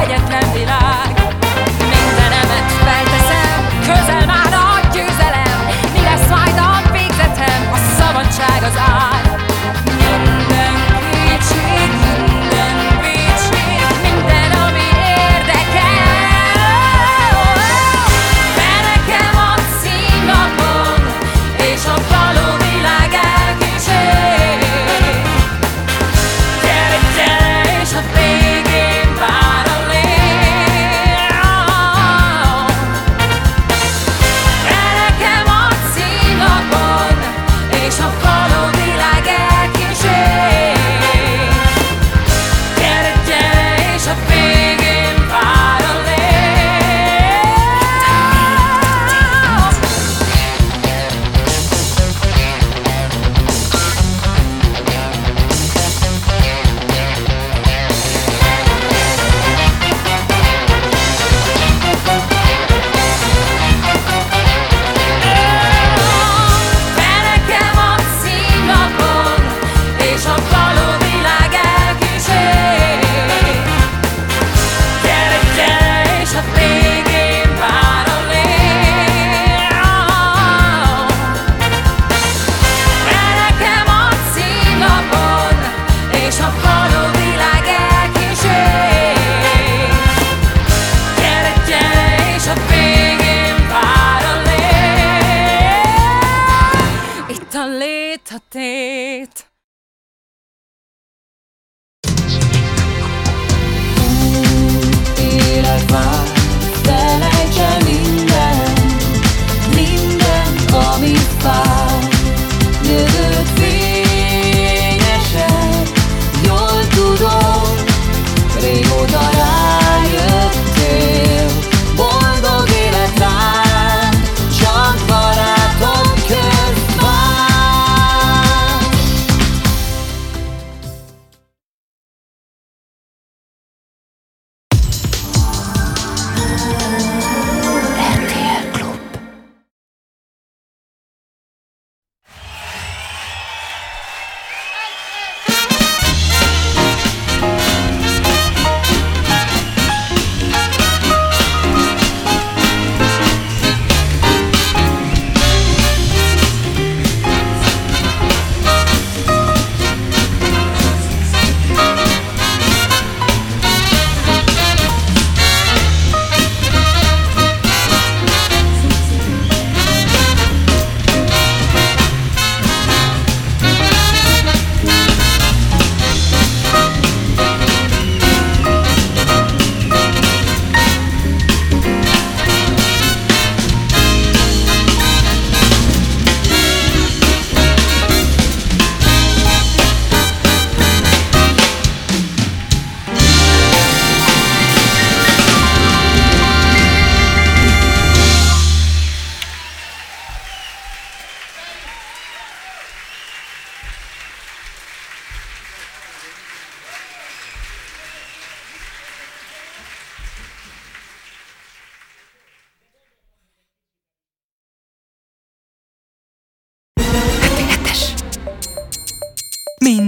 kegyetlen világ.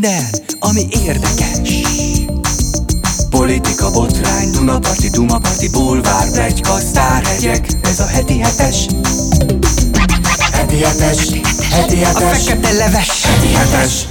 Minden, ami érdekes. Politika, botrány, Dunaparti, Dumaparti, bulvár, plegyka, sztárhegyek Ez a heti hetes. Heti hetes, heti hetes. A fekete leves. Heti hetes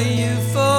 you for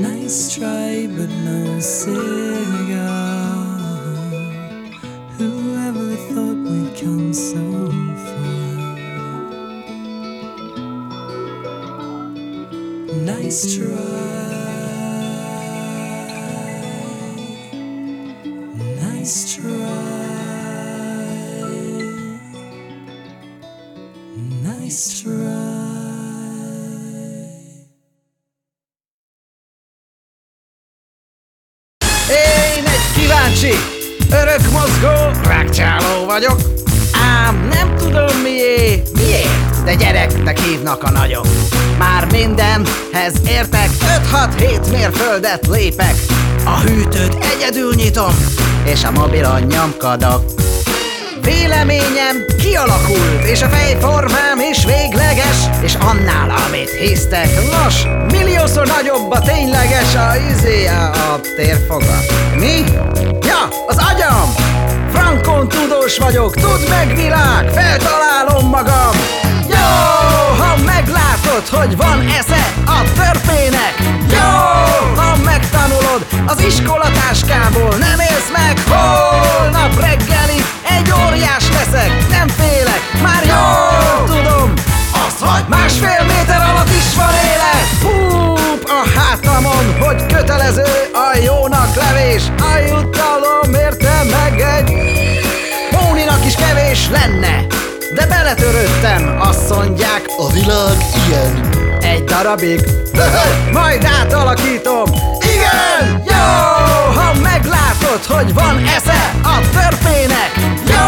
Nice try, but no cigar. Who és a mobilon nyomkodok. Véleményem kialakult, és a fejformám is végleges, és annál, amit hisztek, nos, milliószor nagyobb a tényleges a izé a, a térfoga. Mi? Ja, az agyam! Frankon tudós vagyok, tudd meg világ, feltalálom magam! Jaj! tudod, hogy van esze a törpének? Jó! Ha megtanulod az iskolatáskából, nem élsz meg holnap reggeli, egy óriás leszek, nem félek, már jó tudom azt, hogy másfél méter alatt is van élet. Púp a hátamon, hogy kötelező a jónak levés, a jutalom érte meg egy hóninak is kevés lenne. De beletörődtem, azt mondják, a világ ilyen. Egy darabig, majd átalakítom. Igen, jó, ha meglátod, hogy van esze a törpének. Jó,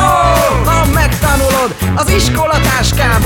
ha megtanulod az iskolatáskán.